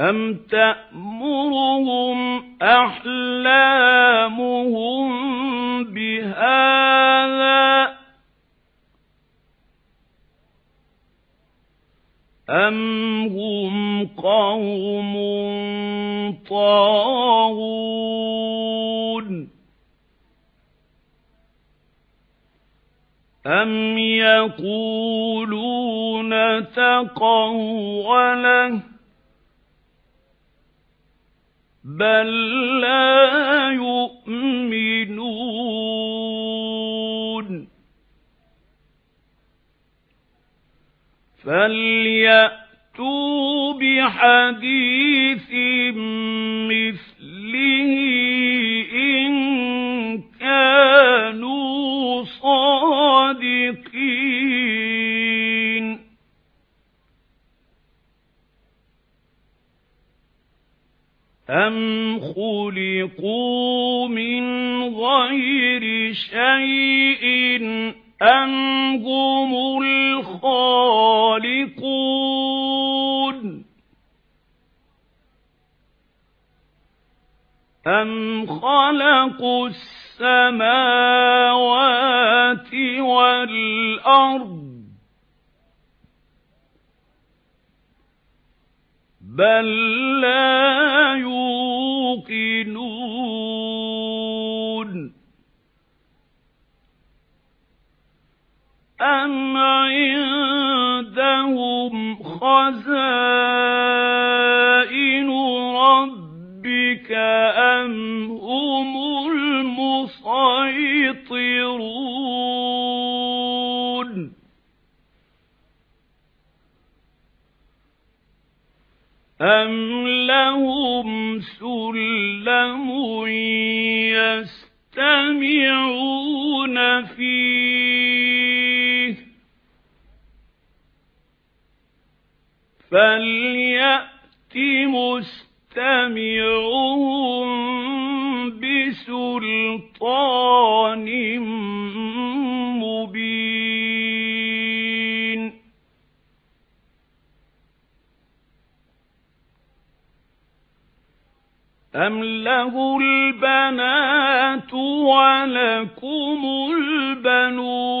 أَمْ تَأْمُرُهُمْ أَحْلَامُهُمْ بِهَذَا أَمْ هُمْ قَوْمٌ طَاغُونَ أَمْ يَقُولُونَ تَقَوَّلَهُ بَل لَّا يُؤْمِنُونَ. فَلْيَأْتُوا بِحَدِيثٍ مِثْلِهِ أَمْ خُلِقُوا مِنْ غَيْرِ شَيْءٍ أَمْ هُمُ الْخَالِقُونَ أَمْ خَلَقُوا السَّمَاوَاتِ وَالْأَرْضَ بَل لَّا خَزَائِنُ رَبِّكَ أَمْ هُمُ الْمُصَيْطِرُونَ أَمْ لَهُمْ سُلَّمٌ يَسْتَمِعُونَ فِيهِ فَلْيَأْتِ مُسْتَمِعُهُم بِسُلْطَانٍ مُّبِينٍ أَمْ لَهُ الْبَنَاتُ وَلَكُمُ الْبَنُونَ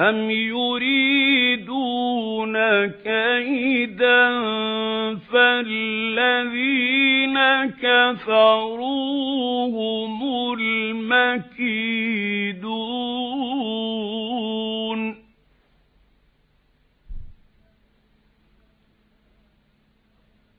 أَمْ يُرِيدُونَ كَيْدًا فَالَّذِينَ كَفَرُوا هُمُ الْمَكِيدُونَ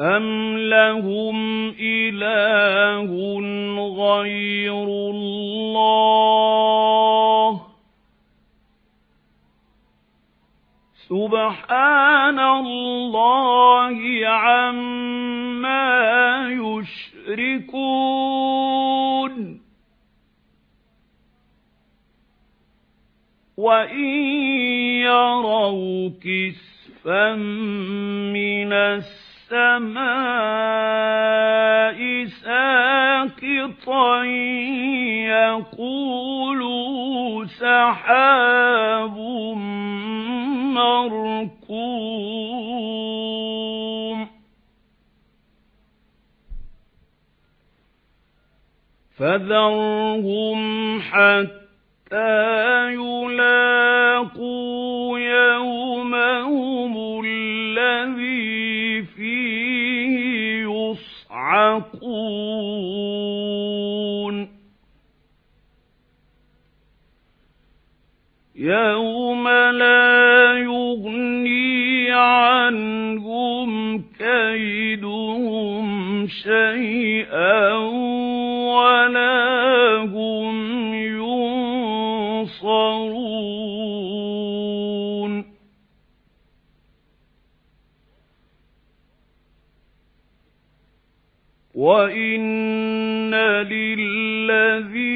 أَمْ لَهُمْ إِلَٰهٌ غَيْرُ اللَّهِ سُبْحَانَ اللَّهِ عَمَّا يُشْرِكُونَ. وَإِن يَرَوْا كِسْفًا مِّنَ السَّمَاءِ سَاقِطًا يَقُولُوا سَحَابٌ مَّرْكُومٌ. فَذَرْهُمْ حَتَّىٰ يُلَاقُوا يَوْمَ لَا يُغْنِي عَنْهُمْ كَيْدُهُمْ شَيْئًا وَلَا هُمْ يُنصَرُونَ وَإِنَّ لِلَّذِينَ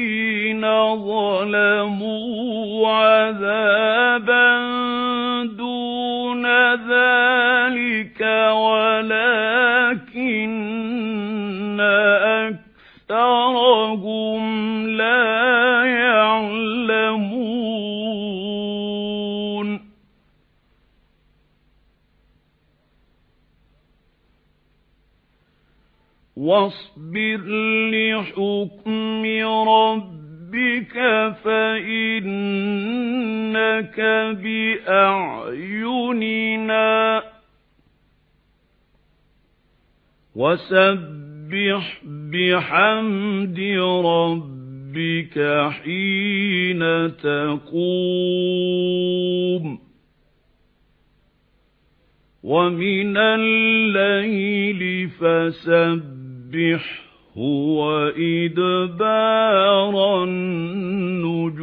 ظَلَمُوا عَذَابًا دُونَ ذَلِكَ وَلَكِنَّ أَكْثَرَهُمْ لَا يَعْلَمُونَ. وَاصْبِرْ لِحُكْمِ رَبِّكَ فَإِنَّكَ بِأَعْيُنِنَا. وَسَبِّحْ بِحَمْدِ رَبِّكَ حِينَ تَقُومُ. وَمِنَ اللَّيْلِ هُوَ إِدْبَارَ النُّجُومِ.